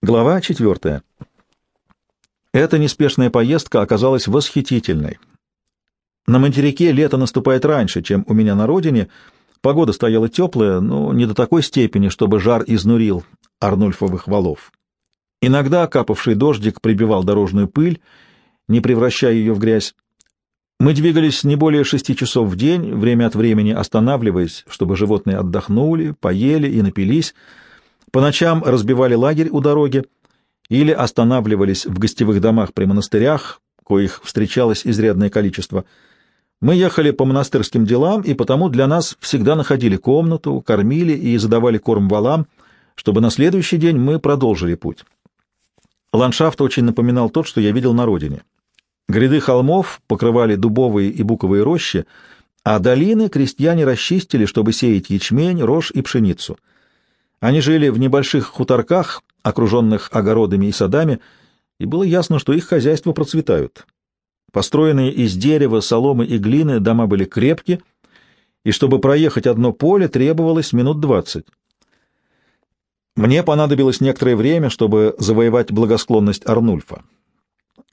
Глава четвертая. Эта неспешная поездка оказалась восхитительной. На материке лето наступает раньше, чем у меня на родине. Погода стояла теплая, но не до такой степени, чтобы жар изнурил арнульфовых валов. Иногда капавший дождик прибивал дорожную пыль, не превращая ее в грязь. Мы двигались не более шести часов в день, время от времени останавливаясь, чтобы животные отдохнули, поели и напились — по ночам разбивали лагерь у дороги или останавливались в гостевых домах при монастырях, коих встречалось изрядное количество. Мы ехали по монастырским делам, и потому для нас всегда находили комнату, кормили и задавали корм валам, чтобы на следующий день мы продолжили путь. Ландшафт очень напоминал тот, что я видел на родине. Гряды холмов покрывали дубовые и буковые рощи, а долины крестьяне расчистили, чтобы сеять ячмень, рожь и пшеницу — они жили в небольших хуторках, окруженных огородами и садами, и было ясно, что их хозяйства процветают. Построенные из дерева, соломы и глины дома были крепки, и чтобы проехать одно поле, требовалось минут двадцать. Мне понадобилось некоторое время, чтобы завоевать благосклонность Арнульфа.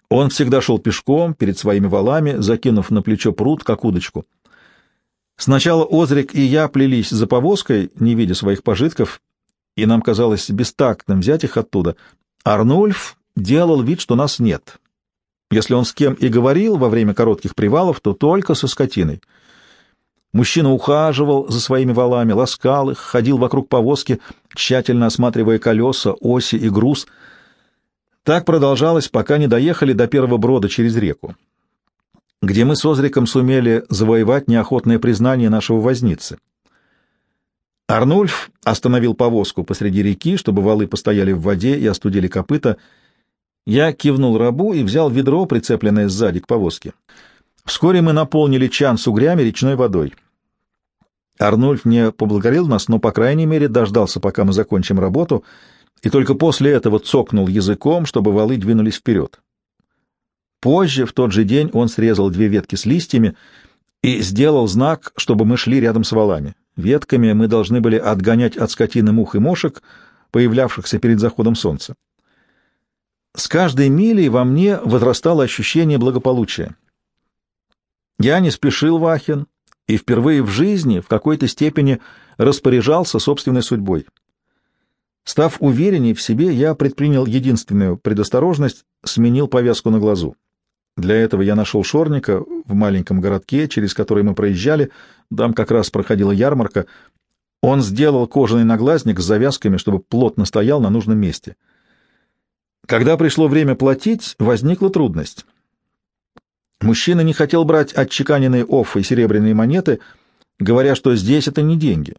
Он всегда шел пешком перед своими валами, закинув на плечо пруд, как удочку. Сначала Озрик и я плелись за повозкой, не видя своих пожитков, и нам казалось бестактным взять их оттуда, Арнульф делал вид, что нас нет. Если он с кем и говорил во время коротких привалов, то только со скотиной. Мужчина ухаживал за своими валами, ласкал их, ходил вокруг повозки, тщательно осматривая колеса, оси и груз. Так продолжалось, пока не доехали до первого брода через реку, где мы с Озриком сумели завоевать неохотное признание нашего возницы. Арнульф остановил повозку посреди реки, чтобы валы постояли в воде и остудили копыта. Я кивнул рабу и взял ведро, прицепленное сзади к повозке. Вскоре мы наполнили чан с угрями речной водой. Арнульф не поблагодарил нас, но, по крайней мере, дождался, пока мы закончим работу, и только после этого цокнул языком, чтобы валы двинулись вперед. Позже, в тот же день, он срезал две ветки с листьями и сделал знак, чтобы мы шли рядом с валами. Ветками мы должны были отгонять от скотины мух и мошек, появлявшихся перед заходом солнца. С каждой милей во мне возрастало ощущение благополучия. Я не спешил в Ахен и впервые в жизни в какой-то степени распоряжался собственной судьбой. Став уверенней в себе, я предпринял единственную предосторожность, сменил повязку на глазу. Для этого я нашел шорника в маленьком городке, через который мы проезжали, там как раз проходила ярмарка. Он сделал кожаный наглазник с завязками, чтобы плотно стоял на нужном месте. Когда пришло время платить, возникла трудность. Мужчина не хотел брать отчеканенные оффы и серебряные монеты, говоря, что здесь это не деньги,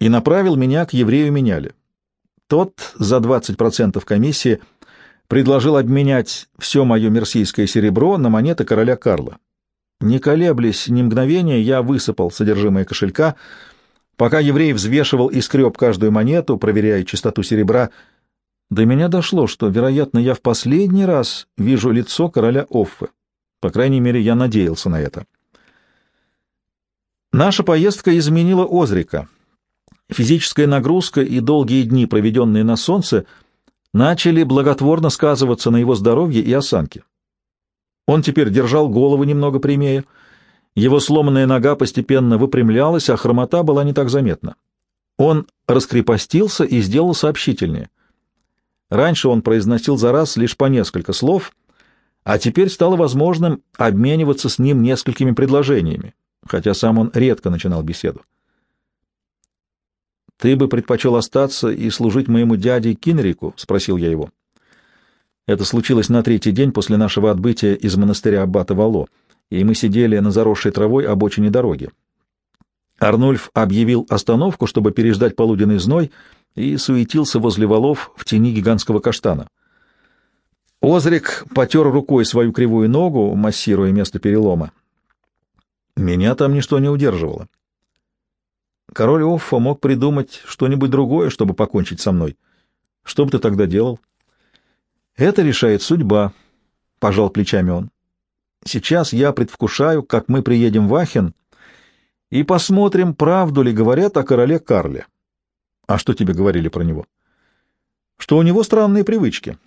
и направил меня к еврею меняли. Тот за 20% комиссии — предложил обменять все мое мерсийское серебро на монеты короля Карла. Не колеблясь ни мгновения, я высыпал содержимое кошелька, пока еврей взвешивал и скреб каждую монету, проверяя чистоту серебра. До меня дошло, что, вероятно, я в последний раз вижу лицо короля Оффы. По крайней мере, я надеялся на это. Наша поездка изменила Озрика. Физическая нагрузка и долгие дни, проведенные на солнце — начали благотворно сказываться на его здоровье и осанке. Он теперь держал голову немного прямее, его сломанная нога постепенно выпрямлялась, а хромота была не так заметна. Он раскрепостился и сделал сообщительнее. Раньше он произносил за раз лишь по несколько слов, а теперь стало возможным обмениваться с ним несколькими предложениями, хотя сам он редко начинал беседу. «Ты бы предпочел остаться и служить моему дяде Кинрику?» — спросил я его. Это случилось на третий день после нашего отбытия из монастыря Аббата Вало, и мы сидели на заросшей травой обочине дороги. Арнульф объявил остановку, чтобы переждать полуденный зной, и суетился возле валов в тени гигантского каштана. Озрик потер рукой свою кривую ногу, массируя место перелома. Меня там ничто не удерживало. Король Оффа мог придумать что-нибудь другое, чтобы покончить со мной. Что бы ты тогда делал? Это решает судьба, — пожал плечами он. Сейчас я предвкушаю, как мы приедем в Ахен и посмотрим, правду ли говорят о короле Карле. А что тебе говорили про него? Что у него странные привычки.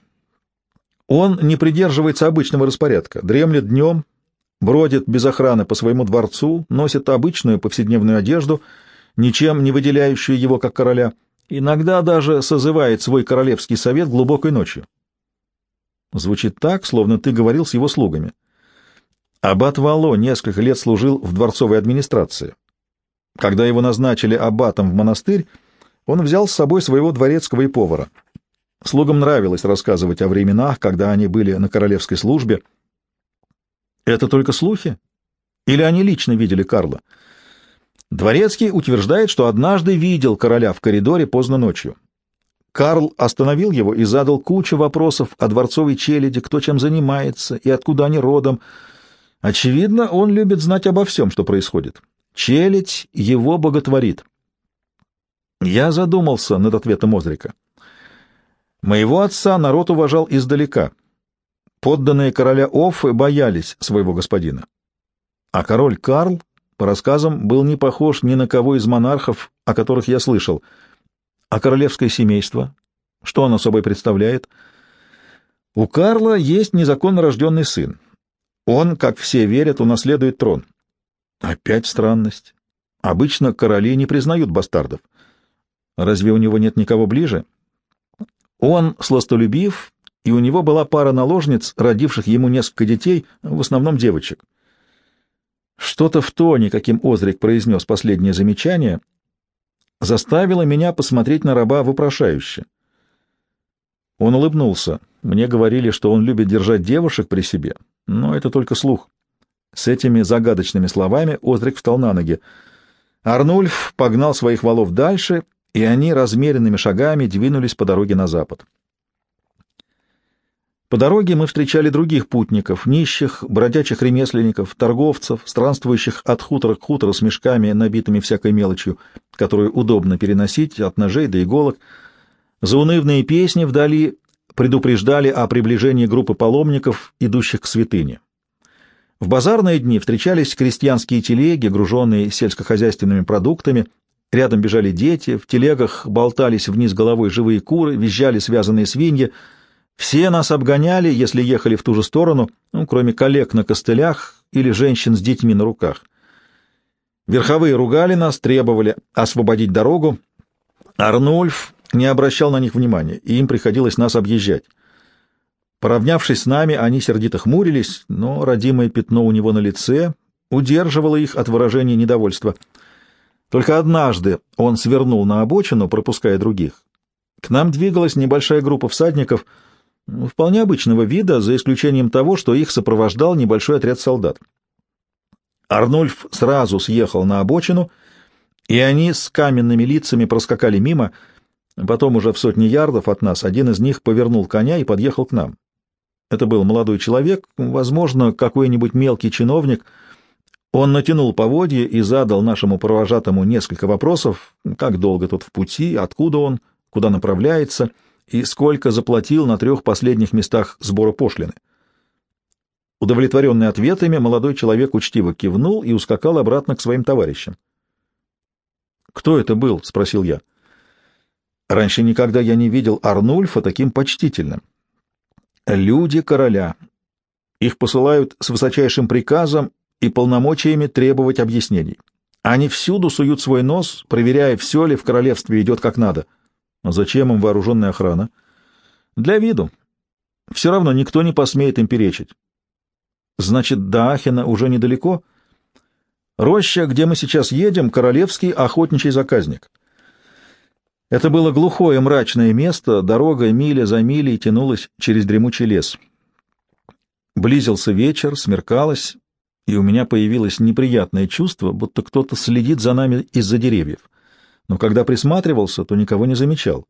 Он не придерживается обычного распорядка, дремлет днем, бродит без охраны по своему дворцу, носит обычную повседневную одежду, ничем не выделяющую его как короля, иногда даже созывает свой королевский совет глубокой ночью. Звучит так, словно ты говорил с его слугами. Аббат Вало несколько лет служил в дворцовой администрации. Когда его назначили аббатом в монастырь, он взял с собой своего дворецкого и повара. Слугам нравилось рассказывать о временах, когда они были на королевской службе. Это только слухи? Или они лично видели Карла? Дворецкий утверждает, что однажды видел короля в коридоре поздно ночью. Карл остановил его и задал кучу вопросов о дворцовой челяди, кто чем занимается и откуда они родом. Очевидно, он любит знать обо всем, что происходит. Челядь его боготворит. Я задумался над ответом Озрика. Моего отца народ уважал издалека. Подданные короля Оффы боялись своего господина. А король Карл, по рассказам, был не похож ни на кого из монархов, о которых я слышал — а королевское семейство? Что оно собой представляет? У Карла есть незаконно рожденный сын. Он, как все верят, унаследует трон. Опять странность. Обычно короли не признают бастардов. Разве у него нет никого ближе? Он сластолюбив, и у него была пара наложниц, родивших ему несколько детей, в основном девочек. Что-то в тоне, каким Озрик произнес последнее замечание, заставило меня посмотреть на раба вопрошающе. Он улыбнулся. Мне говорили, что он любит держать девушек при себе, но это только слух. С этими загадочными словами Озрик встал на ноги. Арнульф погнал своих валов дальше, и они размеренными шагами двинулись по дороге на запад. По дороге мы встречали других путников, нищих, бродячих ремесленников, торговцев, странствующих от хутора к хутору с мешками, набитыми всякой мелочью, которую удобно переносить от ножей до иголок. Заунывные песни вдали предупреждали о приближении группы паломников, идущих к святыне. В базарные дни встречались крестьянские телеги, груженные сельскохозяйственными продуктами, рядом бежали дети, в телегах болтались вниз головой живые куры, визжали связанные свиньи, все нас обгоняли, если ехали в ту же сторону, ну, кроме коллег на костылях или женщин с детьми на руках. Верховые ругали нас, требовали освободить дорогу. Арнульф не обращал на них внимания, и им приходилось нас объезжать. Поравнявшись с нами, они сердито хмурились, но родимое пятно у него на лице удерживало их от выражения недовольства. Только однажды он свернул на обочину, пропуская других. К нам двигалась небольшая группа всадников — вполне обычного вида, за исключением того, что их сопровождал небольшой отряд солдат. Арнульф сразу съехал на обочину, и они с каменными лицами проскакали мимо. Потом уже в сотни ярдов от нас один из них повернул коня и подъехал к нам. Это был молодой человек, возможно, какой-нибудь мелкий чиновник. Он натянул поводья и задал нашему провожатому несколько вопросов, как долго тот в пути, откуда он, куда направляется — и сколько заплатил на трех последних местах сбора пошлины. Удовлетворенный ответами, молодой человек учтиво кивнул и ускакал обратно к своим товарищам. «Кто это был?» — спросил я. Раньше никогда я не видел Арнульфа таким почтительным. Люди короля. Их посылают с высочайшим приказом и полномочиями требовать объяснений. Они всюду суют свой нос, проверяя, все ли в королевстве идет как надо — зачем им вооруженная охрана? Для виду. Все равно никто не посмеет им перечить. Значит, до Ахена уже недалеко? Роща, где мы сейчас едем, королевский охотничий заказник. Это было глухое мрачное место, дорога миля за милей тянулась через дремучий лес. Близился вечер, смеркалось, и у меня появилось неприятное чувство, будто кто-то следит за нами из-за деревьев но когда присматривался, то никого не замечал.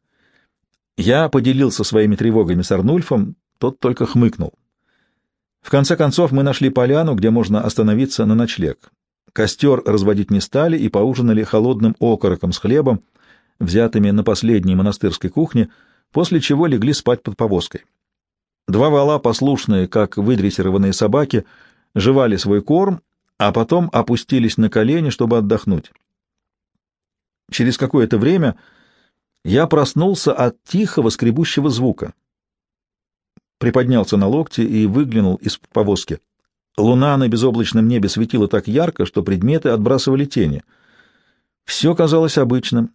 Я поделился своими тревогами с Арнульфом, тот только хмыкнул. В конце концов мы нашли поляну, где можно остановиться на ночлег. Костер разводить не стали и поужинали холодным окороком с хлебом, взятыми на последней монастырской кухне, после чего легли спать под повозкой. Два вала, послушные, как выдрессированные собаки, жевали свой корм, а потом опустились на колени, чтобы отдохнуть. Через какое-то время я проснулся от тихого скребущего звука. Приподнялся на локте и выглянул из повозки. Луна на безоблачном небе светила так ярко, что предметы отбрасывали тени. Все казалось обычным.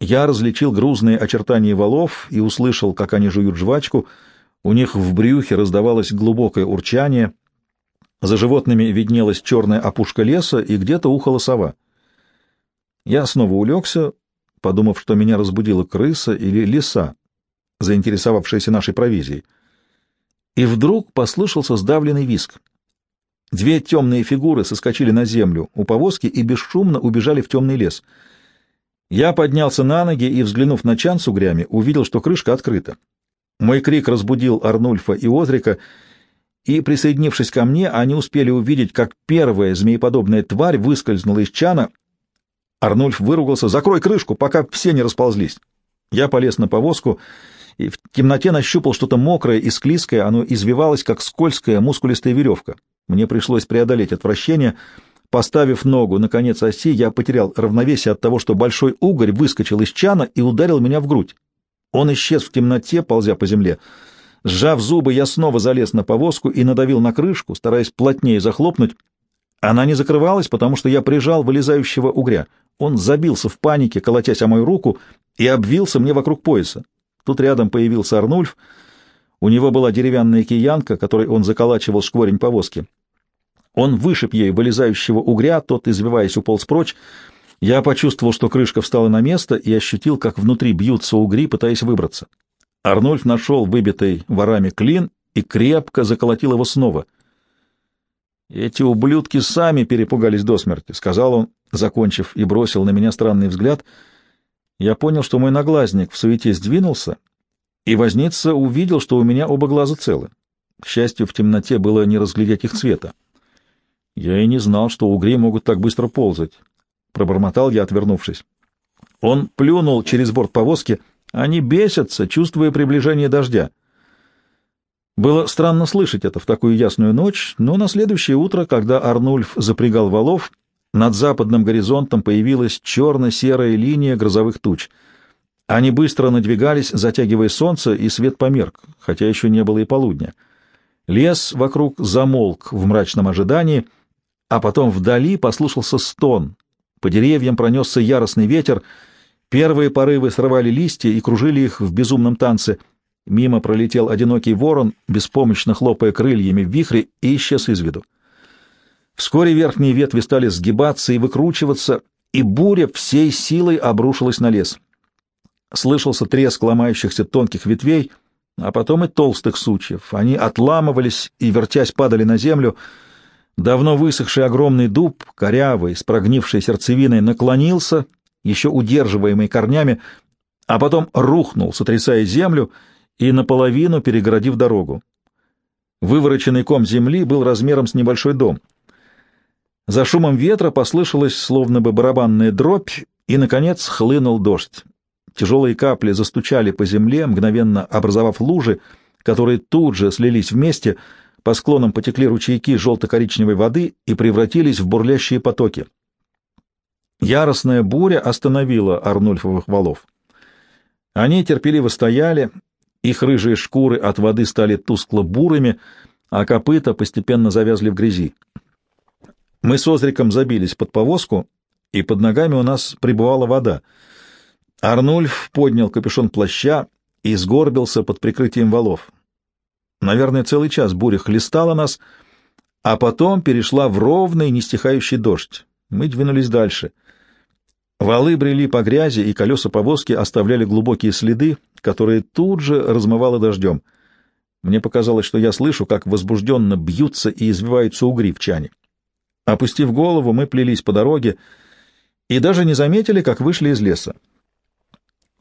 Я различил грузные очертания валов и услышал, как они жуют жвачку. У них в брюхе раздавалось глубокое урчание. За животными виднелась черная опушка леса, и где-то ухала сова. Я снова улегся, подумав, что меня разбудила крыса или лиса, заинтересовавшаяся нашей провизией. И вдруг послышался сдавленный виск. Две темные фигуры соскочили на землю у повозки и бесшумно убежали в темный лес. Я поднялся на ноги и, взглянув на чан с угрями, увидел, что крышка открыта. Мой крик разбудил Арнульфа и Озрика, и, присоединившись ко мне, они успели увидеть, как первая змееподобная тварь выскользнула из чана. Арнульф выругался «Закрой крышку, пока все не расползлись». Я полез на повозку и в темноте нащупал что-то мокрое и склизкое, оно извивалось, как скользкая мускулистая веревка. Мне пришлось преодолеть отвращение. Поставив ногу на конец оси, я потерял равновесие от того, что большой угорь выскочил из чана и ударил меня в грудь. Он исчез в темноте, ползя по земле. Сжав зубы, я снова залез на повозку и надавил на крышку, стараясь плотнее захлопнуть. Она не закрывалась, потому что я прижал вылезающего угря. Он забился в панике, колотясь о мою руку, и обвился мне вокруг пояса. Тут рядом появился Арнульф. У него была деревянная киянка, которой он заколачивал шкворень повозки. Он вышиб ей вылезающего угря, тот, извиваясь, уполз прочь. Я почувствовал, что крышка встала на место, и ощутил, как внутри бьются угри, пытаясь выбраться. Арнольф нашел выбитый ворами клин и крепко заколотил его снова. «Эти ублюдки сами перепугались до смерти», — сказал он, закончив, и бросил на меня странный взгляд. Я понял, что мой наглазник в суете сдвинулся, и возница увидел, что у меня оба глаза целы. К счастью, в темноте было не разглядеть их цвета. Я и не знал, что угри могут так быстро ползать. Пробормотал я, отвернувшись. Он плюнул через борт повозки. Они бесятся, чувствуя приближение дождя. Было странно слышать это в такую ясную ночь, но на следующее утро, когда Арнульф запрягал валов, над западным горизонтом появилась черно-серая линия грозовых туч. Они быстро надвигались, затягивая солнце, и свет померк, хотя еще не было и полудня. Лес вокруг замолк в мрачном ожидании, а потом вдали послушался стон. По деревьям пронесся яростный ветер, первые порывы срывали листья и кружили их в безумном танце. Мимо пролетел одинокий ворон, беспомощно хлопая крыльями в вихре, и исчез из виду. Вскоре верхние ветви стали сгибаться и выкручиваться, и буря всей силой обрушилась на лес. Слышался треск ломающихся тонких ветвей, а потом и толстых сучьев. Они отламывались и, вертясь, падали на землю — Давно высохший огромный дуб, корявый, с прогнившей сердцевиной, наклонился, еще удерживаемый корнями, а потом рухнул, сотрясая землю и наполовину перегородив дорогу. Вывороченный ком земли был размером с небольшой дом. За шумом ветра послышалась словно бы барабанная дробь, и, наконец, хлынул дождь. Тяжелые капли застучали по земле, мгновенно образовав лужи, которые тут же слились вместе — по склонам потекли ручейки желто-коричневой воды и превратились в бурлящие потоки. Яростная буря остановила Арнульфовых валов. Они терпеливо стояли, их рыжие шкуры от воды стали тускло-бурыми, а копыта постепенно завязли в грязи. Мы с Озриком забились под повозку, и под ногами у нас пребывала вода. Арнульф поднял капюшон плаща и сгорбился под прикрытием валов. Наверное, целый час буря хлестала нас, а потом перешла в ровный, нестихающий дождь. Мы двинулись дальше. Валы брели по грязи, и колеса повозки оставляли глубокие следы, которые тут же размывало дождем. Мне показалось, что я слышу, как возбужденно бьются и извиваются угри в чане. Опустив голову, мы плелись по дороге и даже не заметили, как вышли из леса.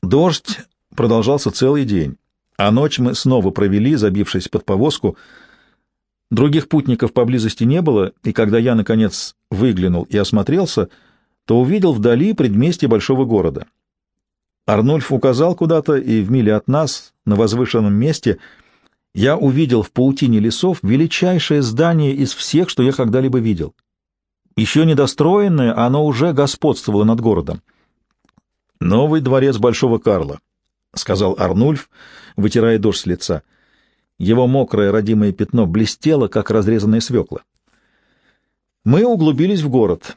Дождь продолжался целый день. А ночь мы снова провели, забившись под повозку. Других путников поблизости не было, и когда я, наконец, выглянул и осмотрелся, то увидел вдали предместье большого города. Арнольф указал куда-то, и в миле от нас, на возвышенном месте, я увидел в паутине лесов величайшее здание из всех, что я когда-либо видел. Еще недостроенное, оно уже господствовало над городом. Новый дворец Большого Карла, — сказал Арнульф, вытирая дождь с лица. Его мокрое родимое пятно блестело, как разрезанная свекла. Мы углубились в город.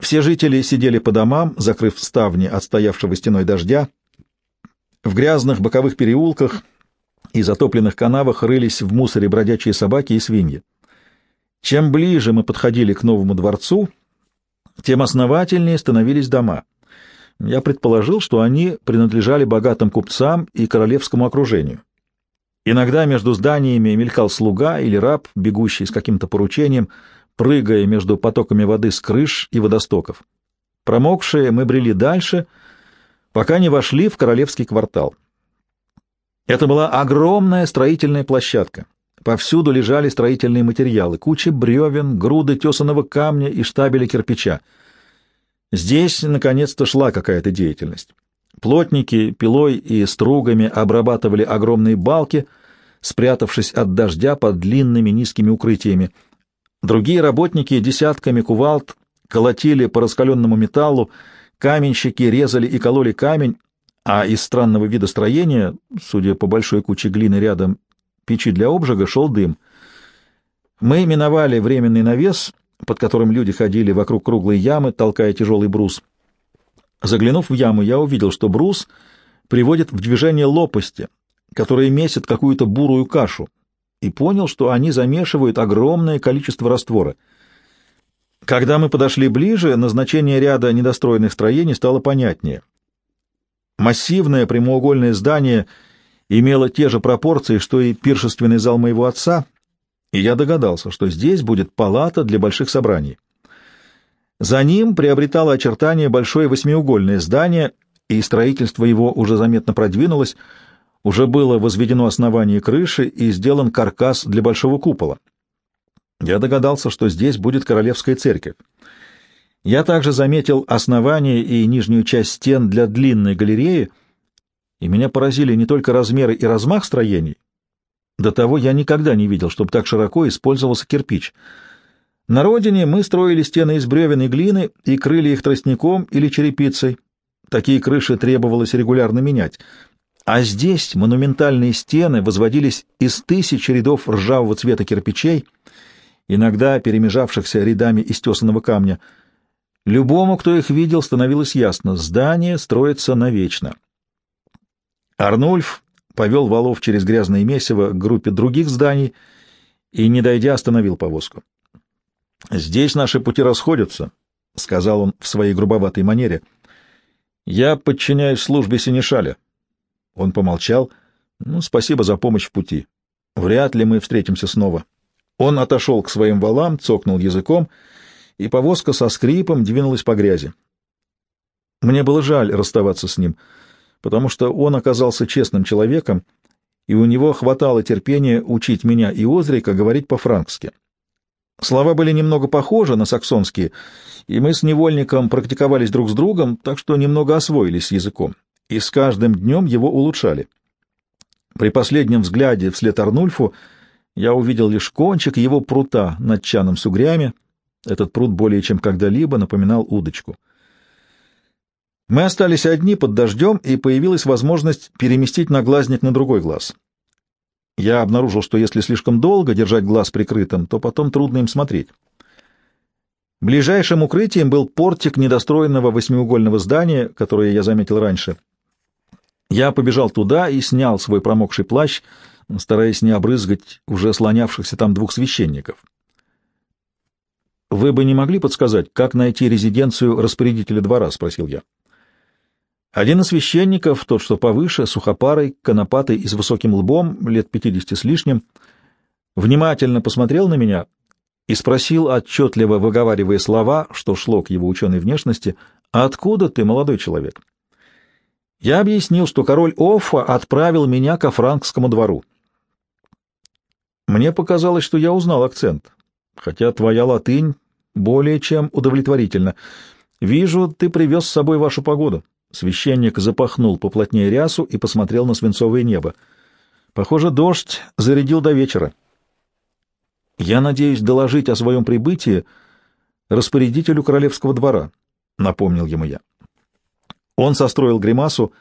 Все жители сидели по домам, закрыв ставни от стоявшего стеной дождя. В грязных боковых переулках и затопленных канавах рылись в мусоре бродячие собаки и свиньи. Чем ближе мы подходили к новому дворцу, тем основательнее становились дома. Я предположил, что они принадлежали богатым купцам и королевскому окружению. Иногда между зданиями мелькал слуга или раб, бегущий с каким-то поручением, прыгая между потоками воды с крыш и водостоков. Промокшие мы брели дальше, пока не вошли в королевский квартал. Это была огромная строительная площадка. Повсюду лежали строительные материалы, куча бревен, груды тесаного камня и штабеля кирпича. Здесь, наконец-то, шла какая-то деятельность. Плотники пилой и стругами обрабатывали огромные балки, спрятавшись от дождя под длинными низкими укрытиями. Другие работники десятками кувалд колотили по раскаленному металлу, каменщики резали и кололи камень, а из странного вида строения, судя по большой куче глины рядом печи для обжига, шел дым. Мы миновали временный навес, под которым люди ходили вокруг круглой ямы, толкая тяжелый брус. Заглянув в яму, я увидел, что брус приводит в движение лопасти, которые месят какую-то бурую кашу, и понял, что они замешивают огромное количество раствора. Когда мы подошли ближе, назначение ряда недостроенных строений стало понятнее. Массивное прямоугольное здание имело те же пропорции, что и пиршественный зал моего отца, и я догадался, что здесь будет палата для больших собраний. За ним приобретало очертания большое восьмиугольное здание, и строительство его уже заметно продвинулось, уже было возведено основание крыши и сделан каркас для большого купола. Я догадался, что здесь будет королевская церковь. Я также заметил основание и нижнюю часть стен для длинной галереи, и меня поразили не только размеры и размах строений. До того я никогда не видел, чтобы так широко использовался кирпич — на родине мы строили стены из бревен и глины и крыли их тростником или черепицей. Такие крыши требовалось регулярно менять. А здесь монументальные стены возводились из тысяч рядов ржавого цвета кирпичей, иногда перемежавшихся рядами из тесаного камня. Любому, кто их видел, становилось ясно — здание строится навечно. Арнульф повел валов через грязное месиво к группе других зданий и, не дойдя, остановил повозку. «Здесь наши пути расходятся», — сказал он в своей грубоватой манере. «Я подчиняюсь службе Синишаля». Он помолчал. «Ну, спасибо за помощь в пути. Вряд ли мы встретимся снова». Он отошел к своим валам, цокнул языком, и повозка со скрипом двинулась по грязи. Мне было жаль расставаться с ним, потому что он оказался честным человеком, и у него хватало терпения учить меня и Озрика говорить по-франкски. Слова были немного похожи на саксонские, и мы с невольником практиковались друг с другом, так что немного освоились языком, и с каждым днем его улучшали. При последнем взгляде вслед Арнульфу я увидел лишь кончик его прута над чаном с. Этот прут более чем когда-либо напоминал удочку. Мы остались одни под дождем, и появилась возможность переместить наглазник на другой глаз — я обнаружил, что если слишком долго держать глаз прикрытым, то потом трудно им смотреть. Ближайшим укрытием был портик недостроенного восьмиугольного здания, которое я заметил раньше. Я побежал туда и снял свой промокший плащ, стараясь не обрызгать уже слонявшихся там двух священников. «Вы бы не могли подсказать, как найти резиденцию распорядителя двора?» — спросил я. Один из священников, тот, что повыше, сухопарый, конопатый и с высоким лбом, лет пятидесяти с лишним, внимательно посмотрел на меня и спросил, отчетливо выговаривая слова, что шло к его ученой внешности, «Откуда ты, молодой человек?» Я объяснил, что король Оффа отправил меня ко франкскому двору. Мне показалось, что я узнал акцент, хотя твоя латынь более чем удовлетворительна. Вижу, ты привез с собой вашу погоду. Священник запахнул поплотнее рясу и посмотрел на свинцовое небо. Похоже, дождь зарядил до вечера. Я надеюсь доложить о своем прибытии распорядителю королевского двора, — напомнил ему я. Он состроил гримасу.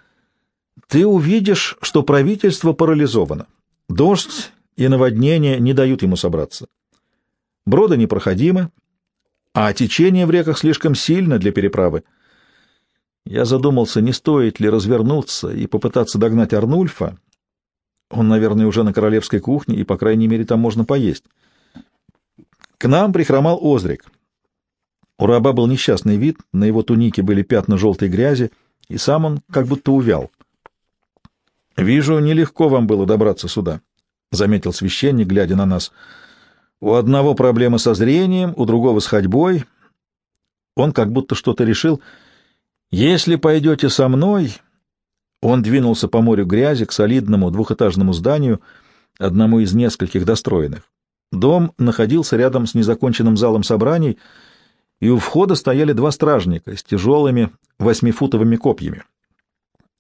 «Ты увидишь, что правительство парализовано. Дождь и наводнение не дают ему собраться. Броды непроходимы, а течение в реках слишком сильно для переправы. Я задумался, не стоит ли развернуться и попытаться догнать Арнульфа. Он, наверное, уже на королевской кухне, и, по крайней мере, там можно поесть. К нам прихромал Озрик. У раба был несчастный вид, на его тунике были пятна желтой грязи, и сам он как будто увял. — Вижу, нелегко вам было добраться сюда, — заметил священник, глядя на нас. — У одного проблемы со зрением, у другого с ходьбой. Он как будто что-то решил. — Если пойдете со мной... Он двинулся по морю грязи к солидному двухэтажному зданию, одному из нескольких достроенных. Дом находился рядом с незаконченным залом собраний, и у входа стояли два стражника с тяжелыми восьмифутовыми копьями.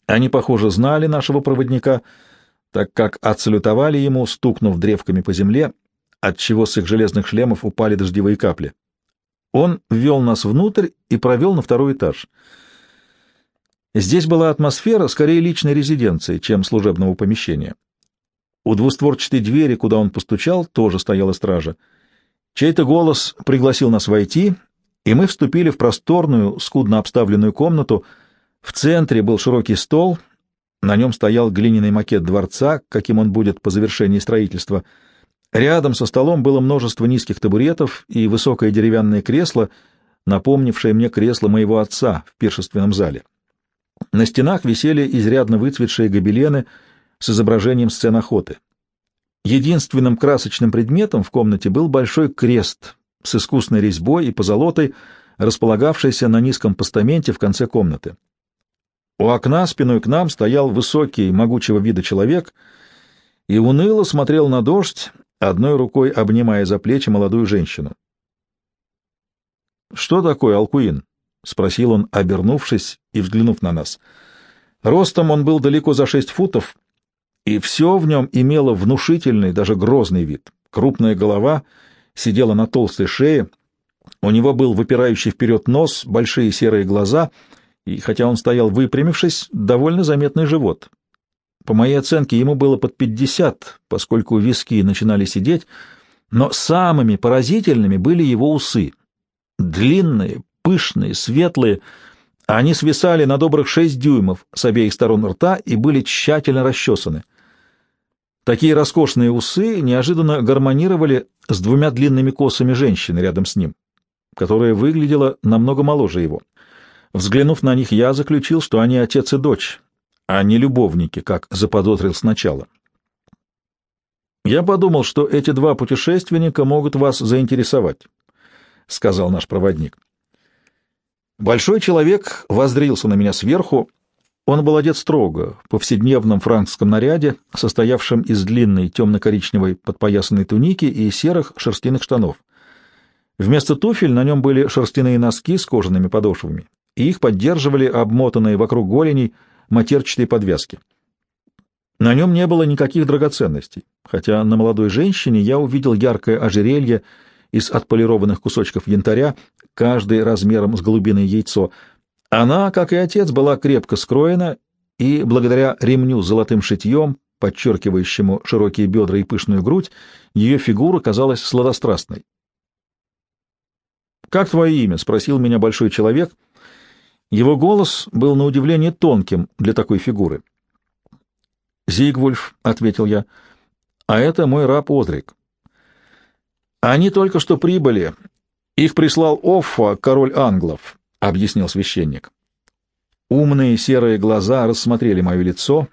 Они, похоже, знали нашего проводника, так как отсалютовали ему, стукнув древками по земле, отчего с их железных шлемов упали дождевые капли. Он ввел нас внутрь и провел на второй этаж. Здесь была атмосфера скорее личной резиденции, чем служебного помещения. У двустворчатой двери, куда он постучал, тоже стояла стража. Чей-то голос пригласил нас войти, и мы вступили в просторную, скудно обставленную комнату. В центре был широкий стол, на нем стоял глиняный макет дворца, каким он будет по завершении строительства. Рядом со столом было множество низких табуретов и высокое деревянное кресло, напомнившее мне кресло моего отца в пиршественном зале. На стенах висели изрядно выцветшие гобелены — с изображением сцен охоты. Единственным красочным предметом в комнате был большой крест с искусной резьбой и позолотой, располагавшийся на низком постаменте в конце комнаты. У окна спиной к нам стоял высокий, могучего вида человек и уныло смотрел на дождь, одной рукой обнимая за плечи молодую женщину. «Что такое Алкуин?» — спросил он, обернувшись и взглянув на нас. Ростом он был далеко за шесть футов, и все в нем имело внушительный, даже грозный вид. Крупная голова сидела на толстой шее, у него был выпирающий вперед нос, большие серые глаза, и, хотя он стоял выпрямившись, довольно заметный живот. По моей оценке, ему было под пятьдесят, поскольку виски начинали сидеть, но самыми поразительными были его усы. Длинные, пышные, светлые — они свисали на добрых шесть дюймов с обеих сторон рта и были тщательно расчесаны. Такие роскошные усы неожиданно гармонировали с двумя длинными косами женщины рядом с ним, которая выглядела намного моложе его. Взглянув на них, я заключил, что они отец и дочь, а не любовники, как заподозрил сначала. «Я подумал, что эти два путешественника могут вас заинтересовать», — сказал наш проводник. Большой человек воздрился на меня сверху он был одет строго, в повседневном франкском наряде, состоявшем из длинной темно-коричневой подпоясанной туники и серых шерстяных штанов. Вместо туфель на нем были шерстяные носки с кожаными подошвами, и их поддерживали обмотанные вокруг голеней матерчатые подвязки. На нем не было никаких драгоценностей, хотя на молодой женщине я увидел яркое ожерелье из отполированных кусочков янтаря, каждый размером с голубиное яйцо — она, как и отец, была крепко скроена, и благодаря ремню с золотым шитьем, подчеркивающему широкие бедра и пышную грудь, ее фигура казалась сладострастной. «Как твое имя?» — спросил меня большой человек. Его голос был на удивление тонким для такой фигуры. «Зигвульф», — ответил я, — «а это мой раб Озрик». «Они только что прибыли. Их прислал Оффа, король англов. — объяснил священник. Умные серые глаза рассмотрели мое лицо.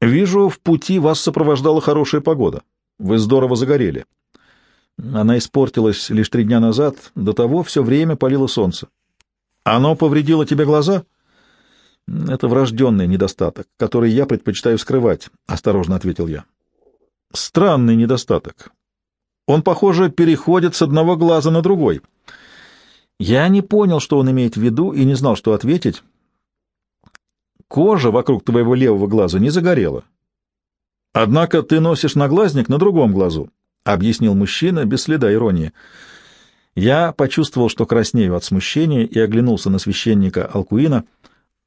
«Вижу, в пути вас сопровождала хорошая погода. Вы здорово загорели. Она испортилась лишь три дня назад, до того все время палило солнце. Оно повредило тебе глаза?» «Это врожденный недостаток, который я предпочитаю скрывать», — осторожно ответил я. «Странный недостаток. Он, похоже, переходит с одного глаза на другой». Я не понял, что он имеет в виду, и не знал, что ответить. Кожа вокруг твоего левого глаза не загорела. Однако ты носишь наглазник на другом глазу, — объяснил мужчина без следа иронии. Я почувствовал, что краснею от смущения, и оглянулся на священника Алкуина.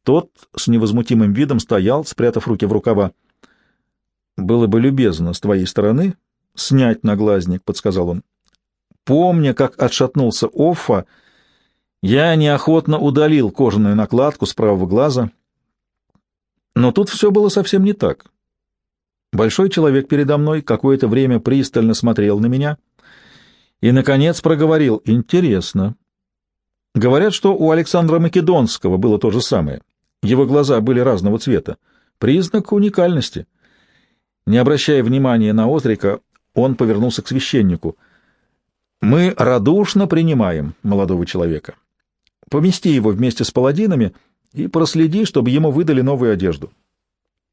Тот с невозмутимым видом стоял, спрятав руки в рукава. «Было бы любезно с твоей стороны снять наглазник», — подсказал он. Помня, как отшатнулся Оффа, я неохотно удалил кожаную накладку с правого глаза. Но тут все было совсем не так. Большой человек передо мной какое-то время пристально смотрел на меня и, наконец, проговорил «Интересно». Говорят, что у Александра Македонского было то же самое. Его глаза были разного цвета. Признак уникальности. Не обращая внимания на Отрика, он повернулся к священнику. «Мы радушно принимаем молодого человека. Помести его вместе с паладинами и проследи, чтобы ему выдали новую одежду».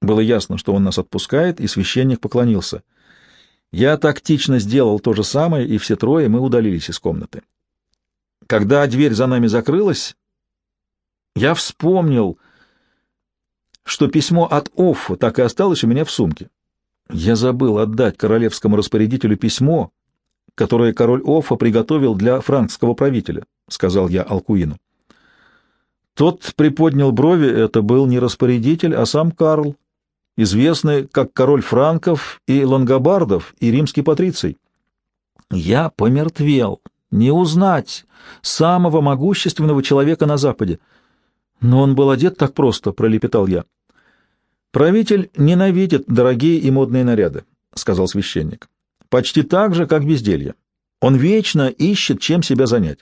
Было ясно, что он нас отпускает, и священник поклонился — я тактично сделал то же самое, и все трое мы удалились из комнаты. Когда дверь за нами закрылась, я вспомнил, что письмо от Оффа так и осталось у меня в сумке. Я забыл отдать королевскому распорядителю письмо, которое король Оффа приготовил для франкского правителя, — сказал я Алкуину. Тот приподнял брови, это был не распорядитель, а сам Карл, известный как король франков и лангобардов и римский патриций. Я помертвел, не узнать самого могущественного человека на Западе. Но он был одет так просто, — пролепетал я. Правитель ненавидит дорогие и модные наряды, — сказал священник. Почти так же, как безделье. Он вечно ищет, чем себя занять.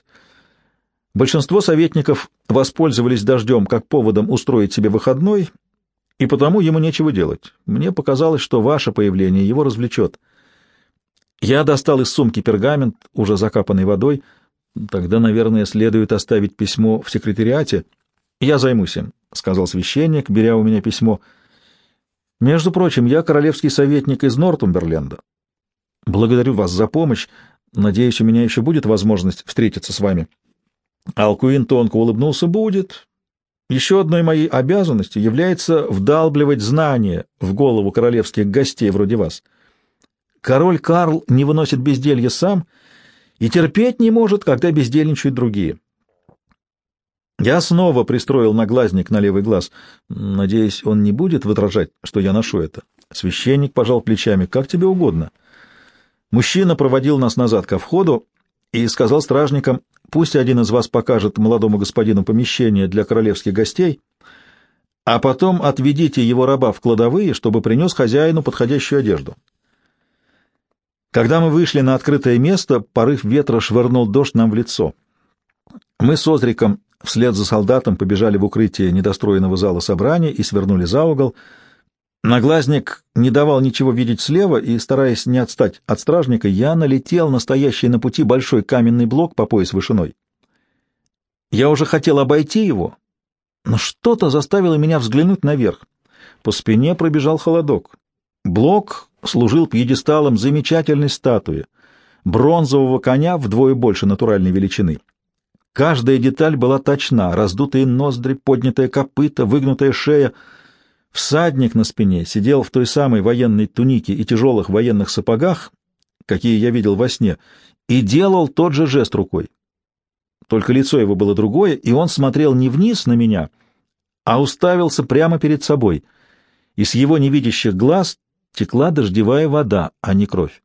Большинство советников воспользовались дождем как поводом устроить себе выходной и потому ему нечего делать. Мне показалось, что ваше появление его развлечет. Я достал из сумки пергамент, уже закапанный водой. Тогда, наверное, следует оставить письмо в секретариате. Я займусь им, — сказал священник, беря у меня письмо. Между прочим, я королевский советник из Нортумберленда. Благодарю вас за помощь. Надеюсь, у меня еще будет возможность встретиться с вами. Алкуин тонко улыбнулся. Будет. Еще одной моей обязанностью является вдалбливать знания в голову королевских гостей вроде вас. Король Карл не выносит безделья сам и терпеть не может, когда бездельничают другие. Я снова пристроил наглазник на левый глаз. Надеюсь, он не будет возражать, что я ношу это. Священник пожал плечами. Как тебе угодно. Мужчина проводил нас назад ко входу и сказал стражникам, Пусть один из вас покажет молодому господину помещение для королевских гостей, а потом отведите его раба в кладовые, чтобы принес хозяину подходящую одежду. Когда мы вышли на открытое место, порыв ветра швырнул дождь нам в лицо. Мы с Озриком вслед за солдатом побежали в укрытие недостроенного зала собрания и свернули за угол — Наглазник не давал ничего видеть слева, и, стараясь не отстать от стражника, я налетел на стоящий на пути большой каменный блок по пояс вышиной. Я уже хотел обойти его, но что-то заставило меня взглянуть наверх. По спине пробежал холодок. Блок служил пьедесталом замечательной статуи, бронзового коня вдвое больше натуральной величины. Каждая деталь была точна — раздутые ноздри, поднятая копыта, выгнутая шея — Всадник на спине сидел в той самой военной тунике и тяжелых военных сапогах, какие я видел во сне, и делал тот же жест рукой. Только лицо его было другое, и он смотрел не вниз на меня, а уставился прямо перед собой, и с его невидящих глаз текла дождевая вода, а не кровь.